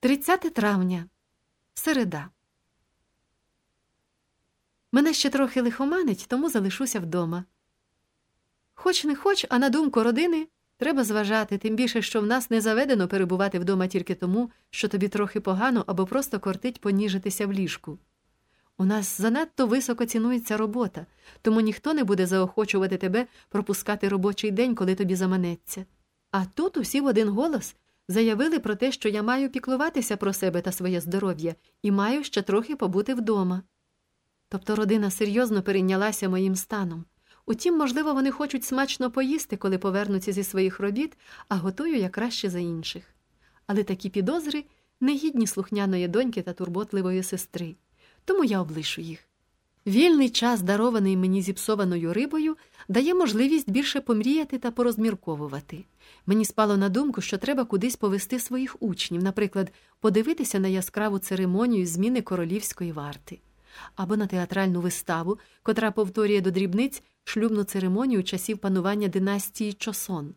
30 травня. Середа. Мене ще трохи лихоманить, тому залишуся вдома. Хоч не хоч, а на думку родини треба зважати, тим більше, що в нас не заведено перебувати вдома тільки тому, що тобі трохи погано або просто кортить поніжитися в ліжку. У нас занадто високо цінується робота, тому ніхто не буде заохочувати тебе пропускати робочий день, коли тобі заманеться. А тут усі в один голос заявили про те, що я маю піклуватися про себе та своє здоров'я і маю ще трохи побути вдома. Тобто родина серйозно перейнялася моїм станом. Утім, можливо, вони хочуть смачно поїсти, коли повернуться зі своїх робіт, а готую я краще за інших. Але такі підозри не гідні слухняної доньки та турботливої сестри, тому я облишу їх. Вільний час, дарований мені зіпсованою рибою, дає можливість більше помріяти та порозмірковувати. Мені спало на думку, що треба кудись повести своїх учнів, наприклад, подивитися на яскраву церемонію зміни королівської варти, або на театральну виставу, котра повторює до дрібниць шлюбну церемонію часів панування династії Чосон.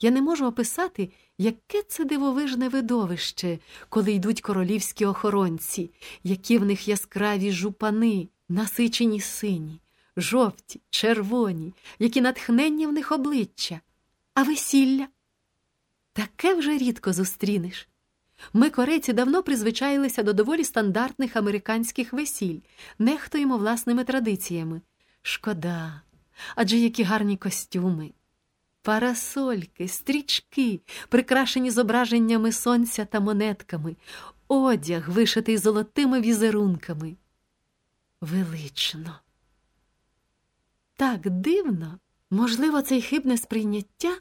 Я не можу описати, яке це дивовижне видовище, коли йдуть королівські охоронці, які в них яскраві жупани, насичені сині, жовті, червоні, які натхненні в них обличчя, а весілля. Таке вже рідко зустрінеш. Ми, корейці, давно призвичаїлися до доволі стандартних американських весіль, нехтуємо власними традиціями. Шкода, адже які гарні костюми. Парасольки, стрічки, прикрашені зображеннями сонця та монетками, одяг, вишитий золотими візерунками. Велично. Так дивно, можливо, це й хибне сприйняття,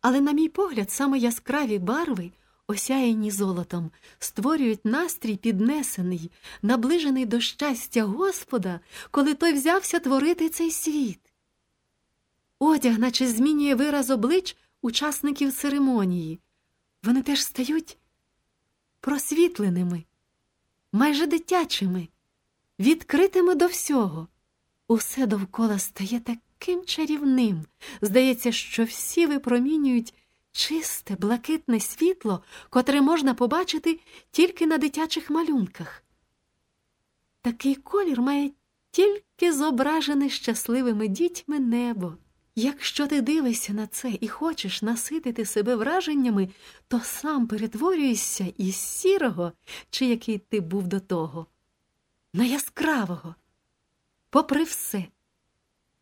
але, на мій погляд, саме яскраві барви, осяяні золотом, створюють настрій піднесений, наближений до щастя Господа, коли той взявся творити цей світ. Одяг, наче змінює вираз облич учасників церемонії. Вони теж стають просвітленими, майже дитячими, відкритими до всього. Усе довкола стає таким чарівним. Здається, що всі випромінюють чисте, блакитне світло, котре можна побачити тільки на дитячих малюнках. Такий колір має тільки зображене щасливими дітьми небо. Якщо ти дивишся на це і хочеш наситити себе враженнями, то сам перетворюєшся із сірого, чи який ти був до того, на яскравого, попри все,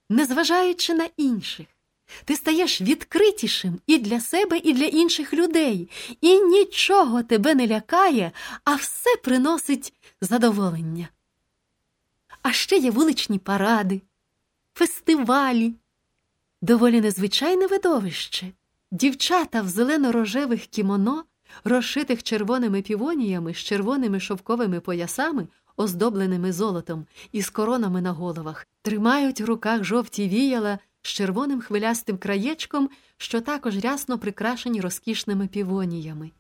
незважаючи на інших, ти стаєш відкритішим і для себе, і для інших людей, і нічого тебе не лякає, а все приносить задоволення. А ще є вуличні паради, фестивалі. Доволі незвичайне видовище. Дівчата в зелено-рожевих кімоно, розшитих червоними півоніями з червоними шовковими поясами, оздобленими золотом і з коронами на головах, тримають в руках жовті віяла з червоним хвилястим краєчком, що також рясно прикрашені розкішними півоніями.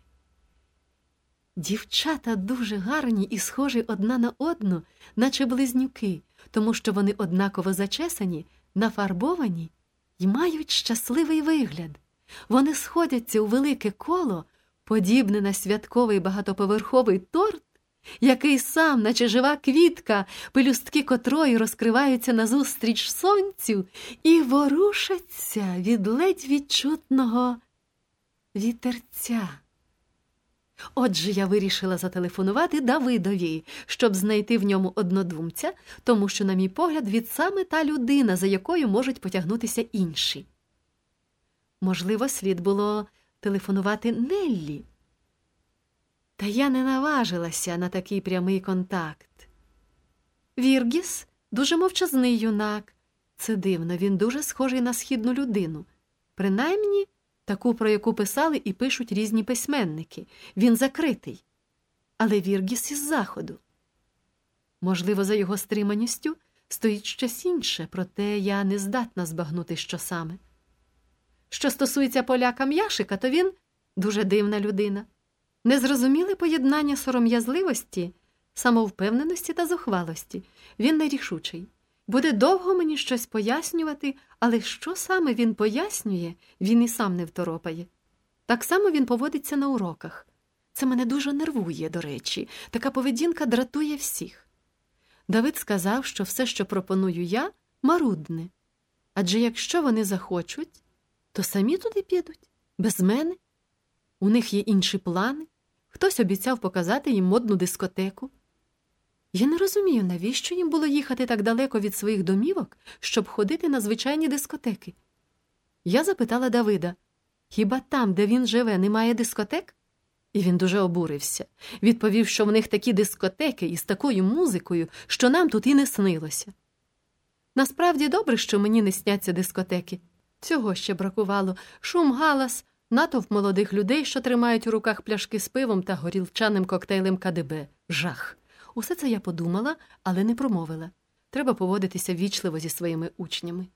Дівчата дуже гарні і схожі одна на одну, наче близнюки, тому що вони однаково зачесані, нафарбовані і мають щасливий вигляд. Вони сходяться у велике коло, подібне на святковий багатоповерховий торт, який сам, наче жива квітка, пелюстки котрої розкриваються назустріч сонцю і ворушаться від ледь відчутного вітерця. Отже, я вирішила зателефонувати Давидові, щоб знайти в ньому однодумця, тому що, на мій погляд, від саме та людина, за якою можуть потягнутися інші. Можливо, слід було телефонувати Неллі. Та я не наважилася на такий прямий контакт. Віргіс дуже мовчазний юнак. Це дивно, він дуже схожий на східну людину. Принаймні, таку, про яку писали і пишуть різні письменники. Він закритий. Але Віргіс із заходу. Можливо, за його стриманістю стоїть щось інше, проте я не здатна збагнути, що саме. Що стосується поляка м'яшика, то він дуже дивна людина. Незрозуміле поєднання сором'язливості, самовпевненості та зухвалості. Він нерішучий. Буде довго мені щось пояснювати, але що саме він пояснює, він і сам не второпає. Так само він поводиться на уроках. Це мене дуже нервує, до речі, така поведінка дратує всіх. Давид сказав, що все, що пропоную я, марудне. Адже якщо вони захочуть, то самі туди підуть, без мене. У них є інші плани, хтось обіцяв показати їм модну дискотеку. Я не розумію, навіщо їм було їхати так далеко від своїх домівок, щоб ходити на звичайні дискотеки. Я запитала Давида хіба там, де він живе, немає дискотек? І він дуже обурився. Відповів, що в них такі дискотеки із такою музикою, що нам тут і не снилося. Насправді добре, що мені не сняться дискотеки. Цього ще бракувало шум, галас, натовп молодих людей, що тримають у руках пляшки з пивом та горілчаним коктейлем КДБ. Жах. Усе це я подумала, але не промовила. Треба поводитися вічливо зі своїми учнями.